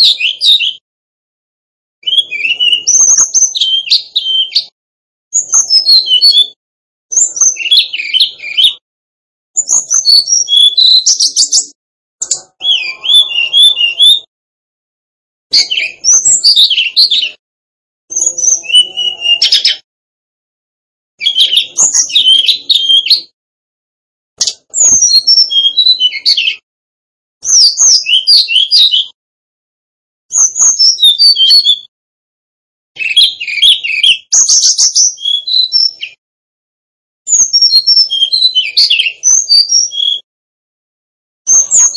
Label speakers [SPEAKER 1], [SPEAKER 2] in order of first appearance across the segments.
[SPEAKER 1] Thank you.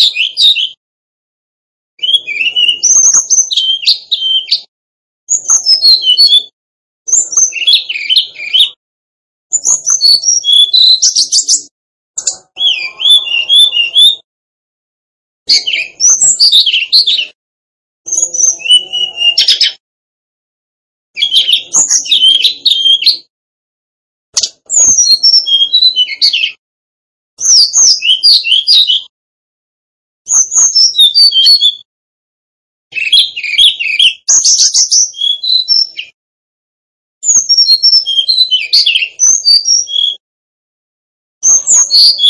[SPEAKER 1] Thank you. Thank you.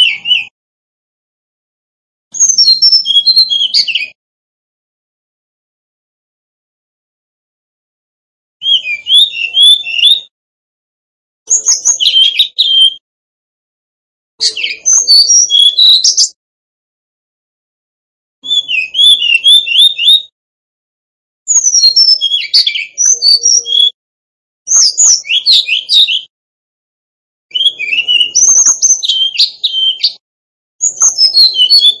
[SPEAKER 1] Thank you.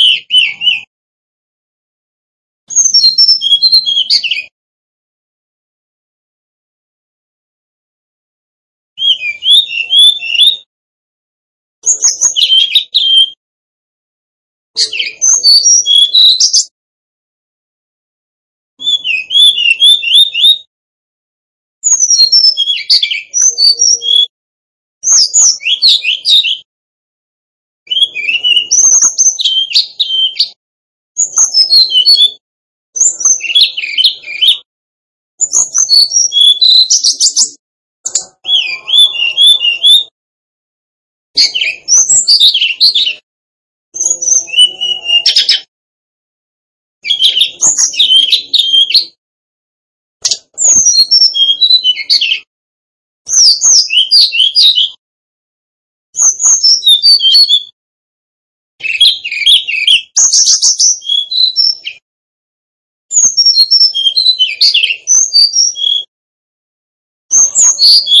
[SPEAKER 1] you Thank you.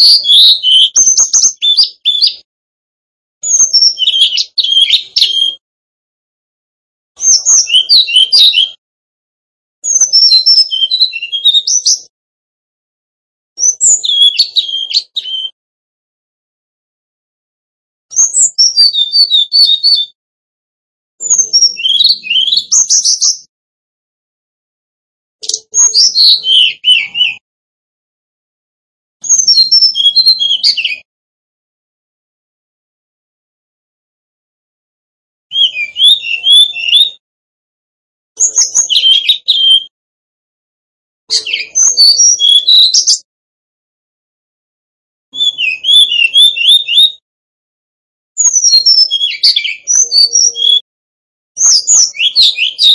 [SPEAKER 1] Thank you. strange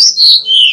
[SPEAKER 1] Thank you.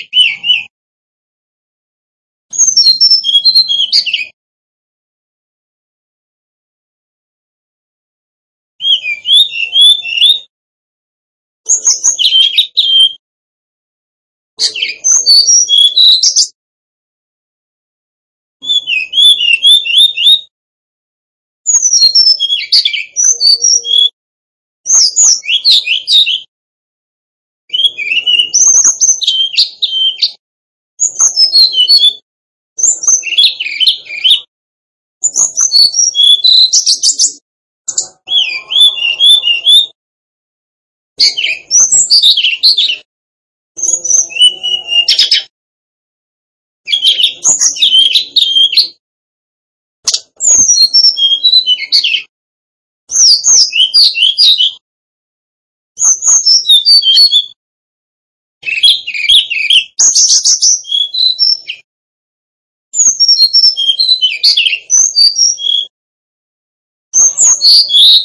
[SPEAKER 1] Thank you.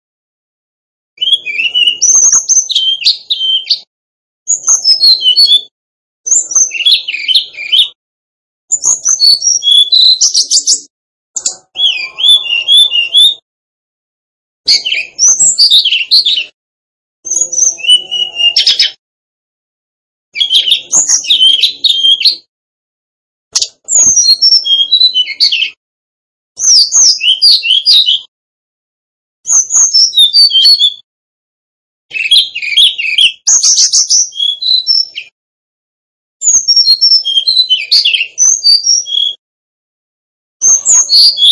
[SPEAKER 1] Thank you.